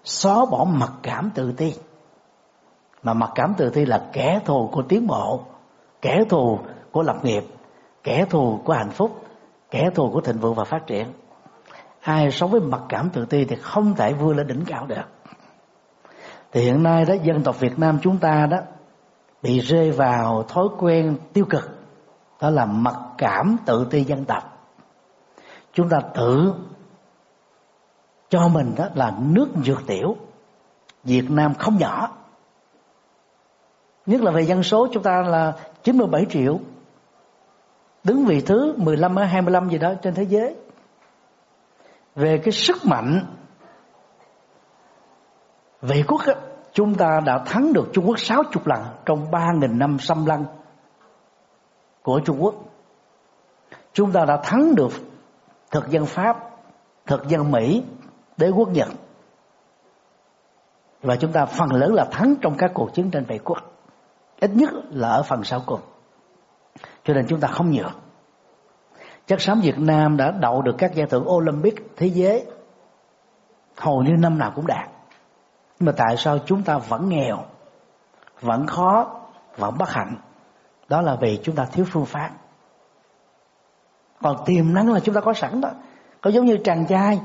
Speaker 1: xóa bỏ mặc cảm tự ti. Mà mặc cảm tự ti là kẻ thù của tiến bộ, kẻ thù của lập nghiệp, kẻ thù của hạnh phúc, kẻ thù của thịnh vượng và phát triển. Ai sống với mặc cảm tự ti thì không thể vươn lên đỉnh cao được. Thì hiện nay đó, dân tộc Việt Nam chúng ta đó, bị rơi vào thói quen tiêu cực, đó là mặc cảm tự ti dân tộc. Chúng ta tự cho mình đó là nước dược tiểu. Việt Nam không nhỏ. Nhất là về dân số chúng ta là 97 triệu. Đứng vị thứ 15 hay 25 gì đó trên thế giới. Về cái sức mạnh vệ quốc đó, chúng ta đã thắng được Trung Quốc 60 lần trong 3.000 năm xâm lăng của Trung Quốc. Chúng ta đã thắng được thực dân Pháp, thực dân Mỹ, đế quốc Nhật. Và chúng ta phần lớn là thắng trong các cuộc chiến tranh vệ quốc. Ít nhất là ở phần sau cùng. Cho nên chúng ta không nhược chắc xám Việt Nam đã đậu được các giải thưởng Olympic thế giới hầu như năm nào cũng đạt nhưng mà tại sao chúng ta vẫn nghèo, vẫn khó, vẫn bất hạnh đó là vì chúng ta thiếu phương pháp còn tiềm năng là chúng ta có sẵn đó có giống như chàng trai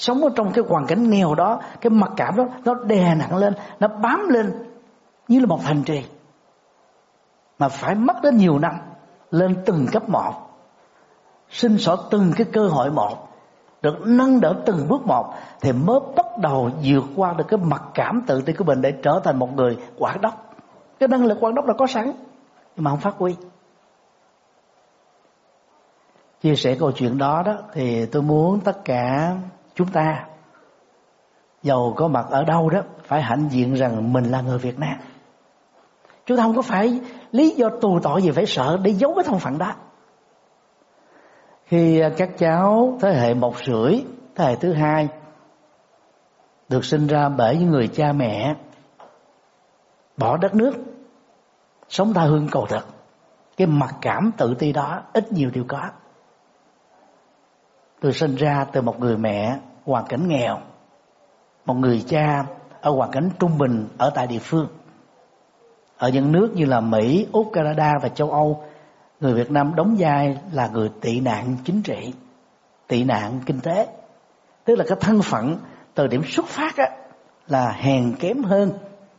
Speaker 1: sống ở trong cái hoàn cảnh nghèo đó, cái mặc cảm đó, nó đè nặng lên, nó bám lên như là một thành trì, mà phải mất đến nhiều năm lên từng cấp một, sinh sỏ từng cái cơ hội một, được nâng đỡ từng bước một, thì mới bắt đầu vượt qua được cái mặc cảm tự ti của mình để trở thành một người quản đốc. Cái năng lực quản đốc là có sẵn, nhưng mà không phát huy. Chia sẻ câu chuyện đó đó, thì tôi muốn tất cả chúng ta. Dầu có mặt ở đâu đó, phải hãnh diện rằng mình là người Việt Nam. Chúng ta không có phải lý do tù tội gì phải sợ để giấu cái thân phận đó. Khi các cháu thế hệ một rưỡi, thế hệ thứ hai, được sinh ra bởi những người cha mẹ, bỏ đất nước, sống tha hương cầu thực, cái mặc cảm tự ti đó ít nhiều đều có tôi sinh ra từ một người mẹ hoàn cảnh nghèo một người cha ở hoàn cảnh trung bình ở tại địa phương. Ở những nước như là Mỹ, Úc, Canada và châu Âu người Việt Nam đóng vai là người tị nạn chính trị tị nạn kinh tế. Tức là cái thân phận từ điểm xuất phát á, là hèn kém hơn.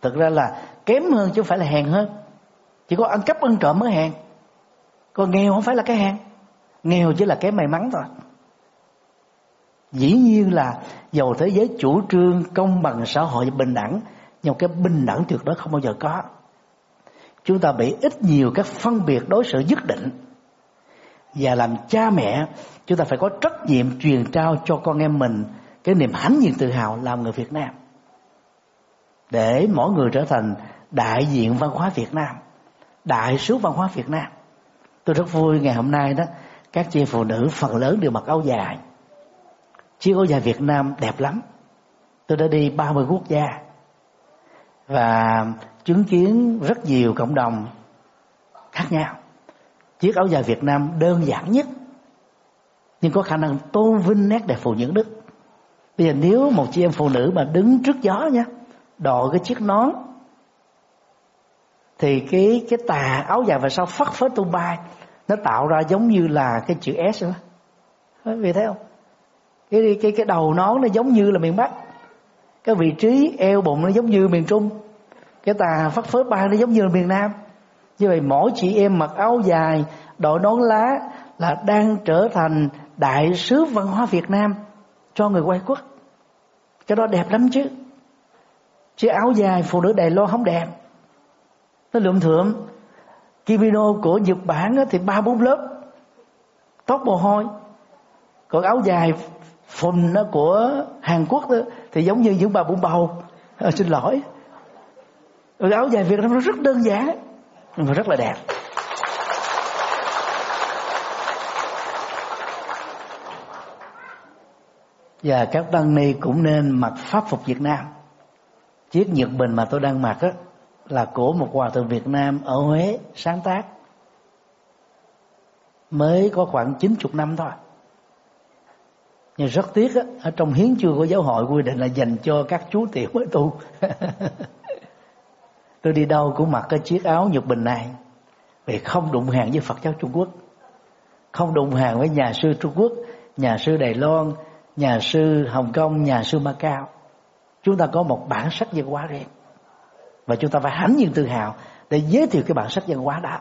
Speaker 1: Thực ra là kém hơn chứ không phải là hèn hơn. Chỉ có ăn cắp ăn trộm mới hèn. Còn nghèo không phải là cái hèn. Nghèo chỉ là cái may mắn thôi dĩ nhiên là dầu thế giới chủ trương công bằng xã hội bình đẳng, nhưng cái bình đẳng tuyệt đối không bao giờ có. Chúng ta bị ít nhiều các phân biệt đối xử nhất định. Và làm cha mẹ, chúng ta phải có trách nhiệm truyền trao cho con em mình cái niềm hãnh diện tự hào làm người Việt Nam. Để mỗi người trở thành đại diện văn hóa Việt Nam, đại sứ văn hóa Việt Nam. Tôi rất vui ngày hôm nay đó, các chị phụ nữ phần lớn đều mặc áo dài chiếc áo dài Việt Nam đẹp lắm. Tôi đã đi 30 quốc gia. Và chứng kiến rất nhiều cộng đồng khác nhau. Chiếc áo dài Việt Nam đơn giản nhất, nhưng có khả năng tôn vinh nét đẹp phụ nữ đức. Bây giờ nếu một chị em phụ nữ mà đứng trước gió nhé đội cái chiếc nón, thì cái cái tà áo dài và sau phất phới tung bay nó tạo ra giống như là cái chữ S đó. Quý vị thấy không? Cái cái cái đầu nón nó giống như là miền Bắc. Cái vị trí eo bụng nó giống như miền Trung. Cái tà phất phới bay nó giống như là miền Nam. Như vậy mỗi chị em mặc áo dài, đội nón lá là đang trở thành đại sứ văn hóa Việt Nam cho người quay quốc. Cái đó đẹp lắm chứ. Chứ áo dài phụ nữ Đài Loan không đẹp. Nó lượm thượm. Kimono của Nhật Bản thì ba bốn lớp. Tóc mồ hôi. Còn áo dài phùn của Hàn Quốc đó, thì giống như những bà bụng bầu. À, xin lỗi. Ừ, áo dài Việt Nam nó rất đơn giản nhưng mà rất là đẹp. Và các tăng ni cũng nên mặc pháp phục Việt Nam. Chiếc nhật bình mà tôi đang mặc á là của một hòa thượng Việt Nam ở Huế sáng tác. Mới có khoảng 90 năm thôi nhưng rất tiếc á, ở trong hiến chương của giáo hội quy định là dành cho các chú tiểu mới tu. Tôi đi đâu cũng mặc cái chiếc áo nhục bình này. Vì không đụng hàng với Phật giáo Trung Quốc. Không đụng hàng với nhà sư Trung Quốc nhà sư Đài Loan nhà sư Hồng Kông nhà sư Macau. Chúng ta có một bản sắc văn hóa riêng. Và chúng ta phải hãnh diện tự hào để giới thiệu cái bản sắc văn hóa đó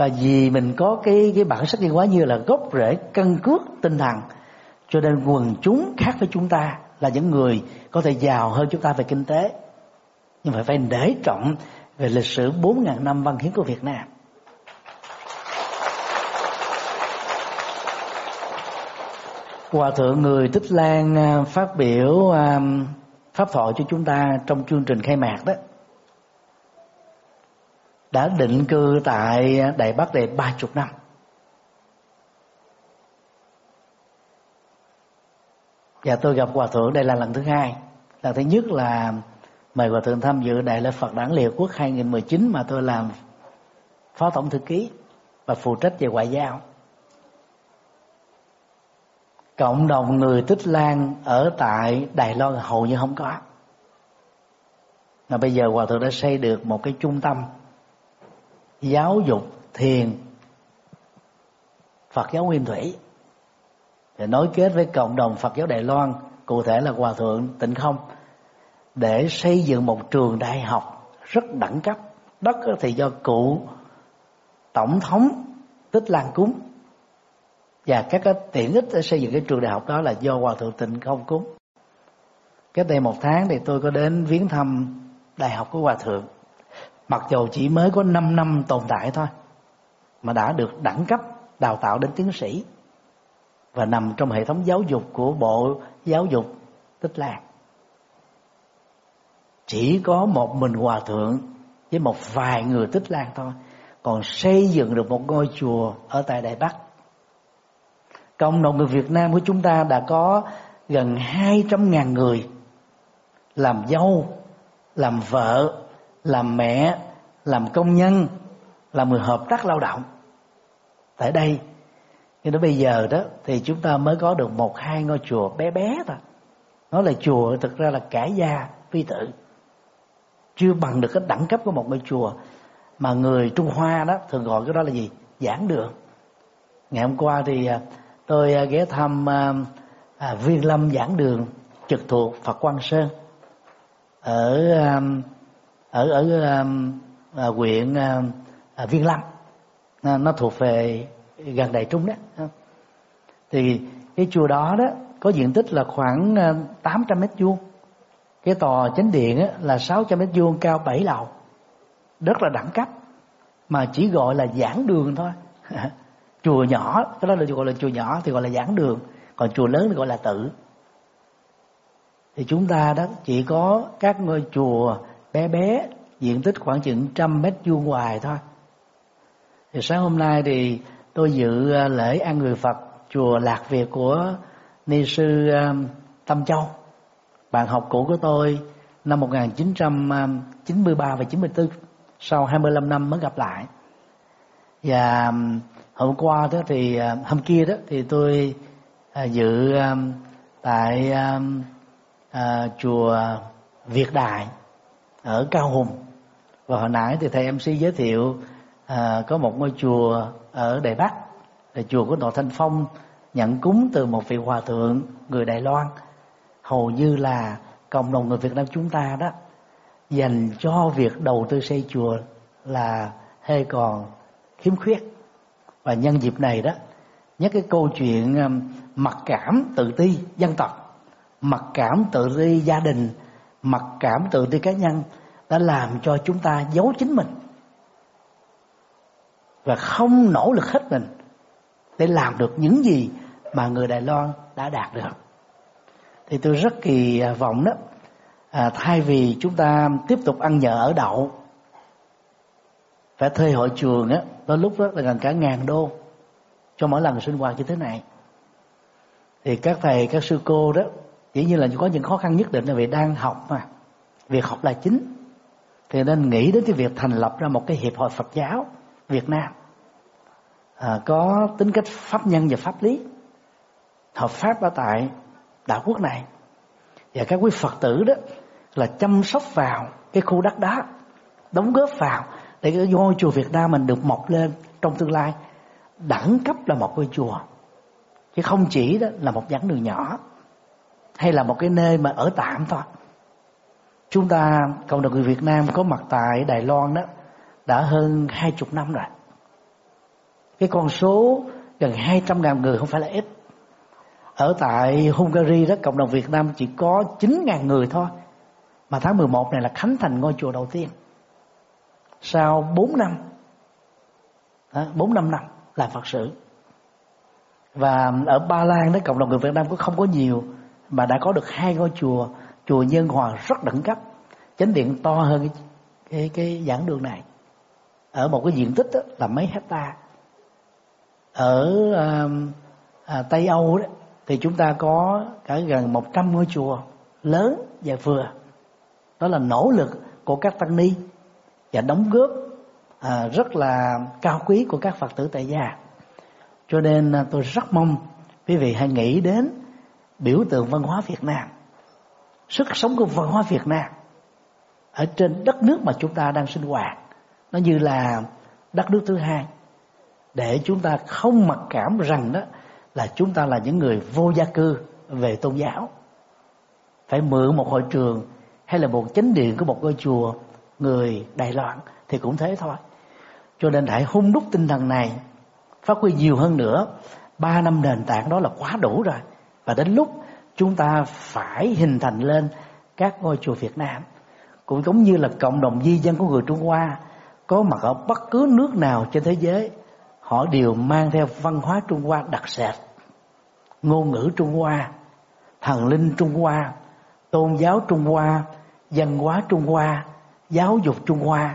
Speaker 1: và vì mình có cái cái bản sắc văn hóa như là gốc rễ căn cước tinh thần, cho nên quần chúng khác với chúng ta là những người có thể giàu hơn chúng ta về kinh tế. Nhưng phải phải để trọng về lịch sử 4.000 năm văn hiến của Việt Nam. Hòa thượng người Tích Lan à, phát biểu à, pháp thoại cho chúng ta trong chương trình khai mạc đó đã định cư tại Đại Bắc để ba chục năm. Và tôi gặp Hòa Thượng đây là lần thứ hai. Lần thứ nhất là mời Hòa Thượng tham dự Đại lễ Phật đản Liệt Quốc 2019 mà tôi làm Phó Tổng Thư ký và phụ trách về ngoại giao cộng đồng người tích lan ở tại đài loan hầu như không có mà bây giờ hòa thượng đã xây được một cái trung tâm giáo dục thiền. Phật giáo nguyên thủy. Để nối kết với cộng đồng phật giáo đài loan, cụ thể là hòa thượng tịnh không, để xây dựng một trường đại học rất đẳng cấp. Đất thì do cụ tổng thống tích lan cúng. Và các cái tiện ích để xây dựng cái trường đại học đó là do hòa thượng tịnh không cúng. Cách đây một tháng thì tôi có đến viếng thăm đại học của hòa thượng mặc dù chỉ mới có 5 năm tồn tại thôi mà đã được đẳng cấp đào tạo đến tiến sĩ và nằm trong hệ thống giáo dục của bộ giáo dục tích lan chỉ có một mình hòa thượng với một vài người tích lan thôi còn xây dựng được một ngôi chùa ở tại Đài Bắc. Cộng đồng người Việt Nam của chúng ta đã có gần hai trăm ngàn người làm dâu, làm vợ, làm mẹ, làm công nhân, làm người hợp tác lao động. Tại đây, nhưng đến bây giờ đó thì chúng ta mới có được một hai ngôi chùa bé bé thôi. Nó là chùa thực ra là cả gia phi tự. Chưa bằng được cái đẳng cấp của một ngôi chùa mà người Trung Hoa đó thường gọi cái đó là gì giảng đường ngày hôm qua thì à, tôi à, ghé thăm à, à, Viên Lâm giảng đường trực thuộc Phật Quang Sơn ở à, ở ở um, à, huyện um, à, Viên Lâm. À, nó thuộc về gần Đại Trung đó. Thì cái chùa đó đó có diện tích là khoảng à, 800 mét vuông. Cái tòa chánh điện á, là 600 mét vuông cao 7 lầu. Rất là đẳng cấp mà chỉ gọi là giảng đường thôi. Chùa nhỏ cái đó là gọi là chùa nhỏ thì gọi là giảng đường. Còn chùa lớn thì gọi là tự. Thì chúng ta đó chỉ có các ngôi chùa bé bé, diện tích khoảng chừng trăm mét vuông ngoài thôi. Thì sáng hôm nay thì tôi dự à, lễ ăn người Phật chùa Lạc Việt của ni sư à, Tâm Châu. Bạn học cũ của tôi năm 1993 à, và 94 sau 25 năm mới gặp lại. Và hôm qua đó thì hôm kia đó thì tôi dự tại chùa Việt Đại ở Cao Hùng. Và hồi nãy thì thầy MC giới thiệu à, có một ngôi chùa ở Đài Bắc là chùa của Nội Thanh Phong nhận cúng từ một vị hòa thượng người Đài Loan. Hầu như là cộng đồng người Việt Nam chúng ta đó dành cho việc đầu tư xây chùa là hơi còn khiếm khuyết. Và nhân dịp này đó nhắc cái câu chuyện à, mặc cảm tự ti dân tộc mặc cảm tự ti gia đình mặc cảm tự ti cá nhân đã làm cho chúng ta giấu chính mình và không nỗ lực hết mình để làm được những gì mà người Đài Loan đã đạt được. Thì tôi rất kỳ à, vọng đó à, thay vì chúng ta tiếp tục ăn nhờ ở đậu phải thuê hội trường á đôi lúc đó là gần cả ngàn đô cho mỗi lần sinh hoạt như thế này. Thì các thầy các sư cô đó dĩ nhiên là có những khó khăn nhất định là vì đang học mà. Việc học là chính. Thì nên nghĩ đến cái việc thành lập ra một cái hiệp hội Phật giáo Việt Nam. À, có tính cách pháp nhân và pháp lý hợp pháp ở tại đạo quốc này. Và các quý Phật tử đó là chăm sóc vào cái khu đất đó đóng góp vào để cái ngôi chùa Việt Nam mình được mọc lên trong tương lai. Đẳng cấp là một ngôi chùa chứ không chỉ đó là một giảng đường nhỏ hay là một cái nơi mà ở tạm thôi. Chúng ta, cộng đồng người Việt Nam có mặt tại Đài Loan đó, đã hơn hai chục năm rồi. Cái con số gần hai trăm ngàn người không phải là ít. Ở tại Hungary đó, cộng đồng Việt Nam chỉ có chín ngàn người thôi. Mà tháng 11 này là khánh thành ngôi chùa đầu tiên. Sau bốn năm bốn năm năm làm Phật sự. Và ở Ba Lan đó, cộng đồng người Việt Nam cũng không có nhiều mà đã có được hai ngôi chùa chùa Nhân Hòa rất đẳng cấp chánh điện to hơn cái cái, cái giảng đường này. Ở một cái diện tích đó, là mấy hecta ở à, à, Tây Âu đó thì chúng ta có cả gần 100 ngôi chùa lớn và vừa. Đó là nỗ lực của các tăng ni và đóng góp à, rất là cao quý của các phật tử tại gia. Cho nên à, tôi rất mong quý vị hãy nghĩ đến biểu tượng văn hóa việt nam, sức sống của văn hóa việt nam ở trên đất nước mà chúng ta đang sinh hoạt. Nó như là đất nước thứ hai. Để chúng ta không mặc cảm rằng đó là chúng ta là những người vô gia cư về tôn giáo. Phải mượn một hội trường hay là một chánh điện của một ngôi chùa, người Đài Loan thì cũng thế thôi. Cho nên hãy hung đúc tinh thần này, phát huy nhiều hơn nữa. Ba năm nền tảng đó là quá đủ rồi và đến lúc chúng ta phải hình thành lên các ngôi chùa Việt Nam, cũng giống như là cộng đồng di dân của người Trung Hoa, có mặt ở bất cứ nước nào trên thế giới, họ đều mang theo văn hóa Trung Hoa đặc sệt, ngôn ngữ Trung Hoa, thần linh Trung Hoa, tôn giáo Trung Hoa, văn hóa Trung Hoa, giáo dục Trung Hoa,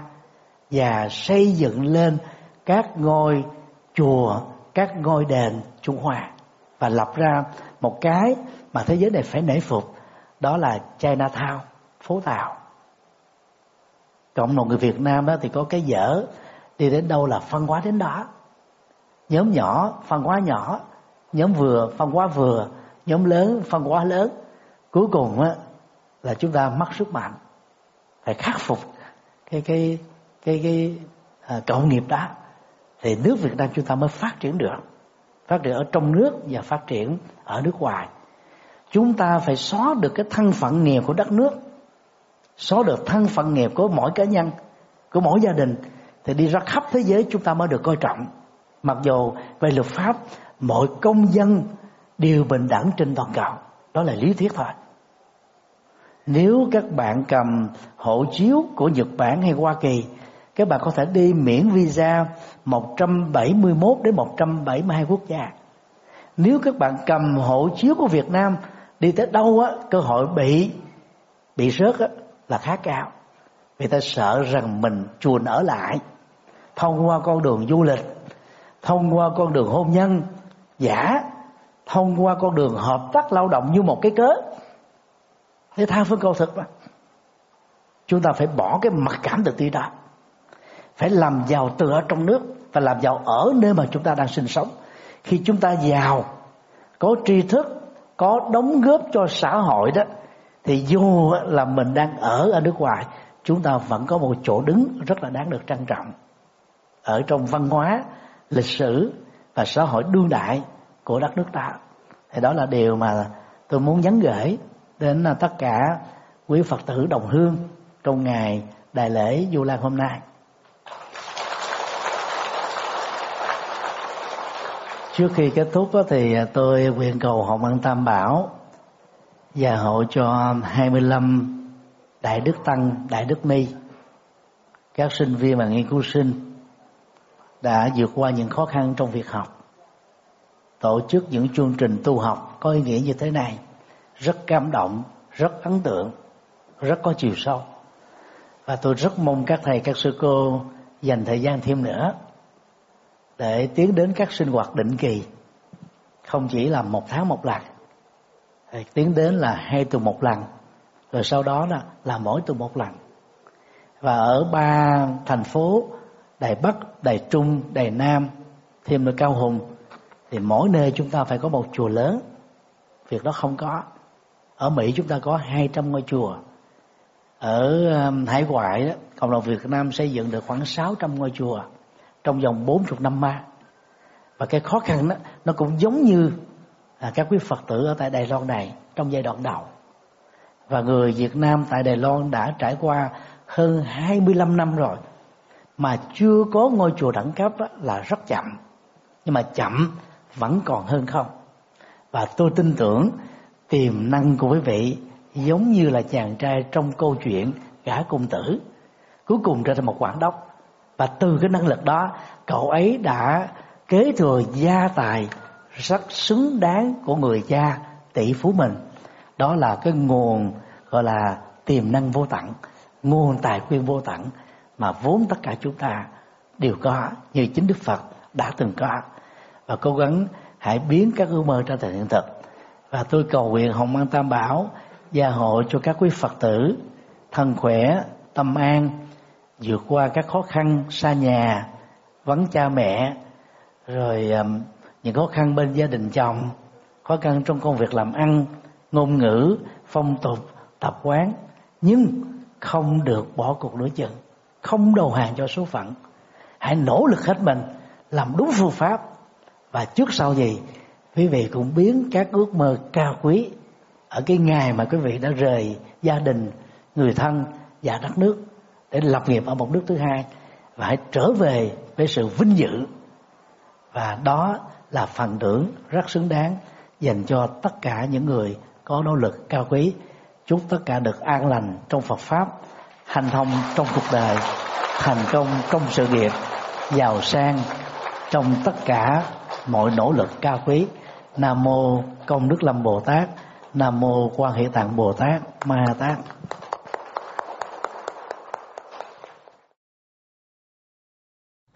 Speaker 1: và xây dựng lên các ngôi chùa, các ngôi đền Trung Hoa. Và lập ra một cái mà thế giới này phải nể phục đó là Chinatown phố Tàu. Cộng đồng người Việt Nam đó thì có cái dở đi đến đâu là phân hóa đến đó. Nhóm nhỏ phân hóa nhỏ nhóm vừa phân hóa vừa nhóm lớn phân hóa lớn. Cuối cùng á, là chúng ta mất sức mạnh phải khắc phục cái cái cái cái à, cộng nghiệp đó. Thì nước Việt Nam chúng ta mới phát triển được phát triển ở trong nước và phát triển ở nước ngoài. Chúng ta phải xóa được cái thân phận nghèo của đất nước, xóa được thân phận nghèo của mỗi cá nhân, của mỗi gia đình, thì đi ra khắp thế giới chúng ta mới được coi trọng. Mặc dù về luật pháp, mọi công dân đều bình đẳng trên toàn cầu. Đó là lý thuyết thôi. Nếu các bạn cầm hộ chiếu của Nhật Bản hay Hoa Kỳ các bạn có thể đi miễn visa 171 đến 172 quốc gia. Nếu các bạn cầm hộ chiếu của Việt Nam đi tới đâu á, cơ hội bị bị rớt á là khá cao. Vì ta sợ rằng mình chuồn ở lại. Thông qua con đường du lịch, thông qua con đường hôn nhân, giả, thông qua con đường hợp tác lao động như một cái cớ. Để tha phương câu thực mà. Chúng ta phải bỏ cái mặc cảm tự ti đó phải làm giàu từ ở trong nước và làm giàu ở nơi mà chúng ta đang sinh sống. Khi chúng ta giàu, có tri thức, có đóng góp cho xã hội đó, thì dù là mình đang ở ở nước ngoài, chúng ta vẫn có một chỗ đứng rất là đáng được trân trọng. Ở trong văn hóa, lịch sử và xã hội đương đại của đất nước ta. Thì đó là điều mà tôi muốn nhắn gửi đến tất cả quý phật tử đồng hương trong ngày đại lễ du lan hôm nay. Trước khi kết thúc thì à, tôi nguyện cầu hồng ân tam bảo và hộ cho 25 đại đức tăng, đại đức ni, các sinh viên và nghiên cứu sinh đã vượt qua những khó khăn trong việc học, tổ chức những chương trình tu học có ý nghĩa như thế này, rất cảm động, rất ấn tượng, rất có chiều sâu. Và tôi rất mong các thầy, các sư cô dành thời gian thêm nữa để tiến đến các sinh hoạt định kỳ. Không chỉ là một tháng một lần tiến đến là hai tuần một lần rồi sau đó là là mỗi tuần một lần. Và ở ba thành phố Đài Bắc, Đài Trung, Đài Nam thêm nữa Cao Hùng thì mỗi nơi chúng ta phải có một chùa lớn. Việc đó không có. Ở Mỹ chúng ta có 200 ngôi chùa. Ở um, hải ngoại đó, cộng đồng Việt Nam xây dựng được khoảng 600 ngôi chùa trong vòng 40 năm ma. Và cái khó khăn đó nó cũng giống như à, các quý Phật tử ở tại Đài Loan này trong giai đoạn đầu. Và người Việt Nam tại Đài Loan đã trải qua hơn 25 năm rồi mà chưa có ngôi chùa đẳng cấp là rất chậm. Nhưng mà chậm vẫn còn hơn không. Và tôi tin tưởng tiềm năng của quý vị giống như là chàng trai trong câu chuyện gã cung tử. Cuối cùng trở thành một quản đốc và từ cái năng lực đó, cậu ấy đã kế thừa gia tài rất xứng đáng của người cha tỷ phú mình. Đó là cái nguồn, gọi là, tiềm năng vô tận, nguồn tài nguyên vô tận mà vốn tất cả chúng ta đều có như chính đức phật đã từng có. Và cố gắng hãy biến các ước mơ trở thành hiện thực. Và tôi cầu nguyện hồng an tam bảo gia hộ cho các quý phật tử thân khỏe, tâm an vượt qua các khó khăn xa nhà, vắng cha mẹ, rồi những khó khăn bên gia đình chồng, khó khăn trong công việc làm ăn, ngôn ngữ, phong tục, tập quán, nhưng không được bỏ cuộc nửa chừng không đầu hàng cho số phận. Hãy nỗ lực hết mình, làm đúng phương pháp. Và trước sau gì, quý vị cũng biến các ước mơ cao quý ở cái ngày mà quý vị đã rời gia đình, người thân và đất nước để lập nghiệp ở một nước thứ hai và hãy trở về với sự vinh dự. Và đó là phần thưởng rất xứng đáng dành cho tất cả những người có nỗ lực cao quý. Chúc tất cả được an lành trong Phật pháp hành thông trong cuộc đời, thành công trong sự nghiệp, giàu sang trong tất cả mọi nỗ lực cao quý. Nam mô công đức lâm bồ tát, nam mô quan hệ tạng bồ tát ma tát.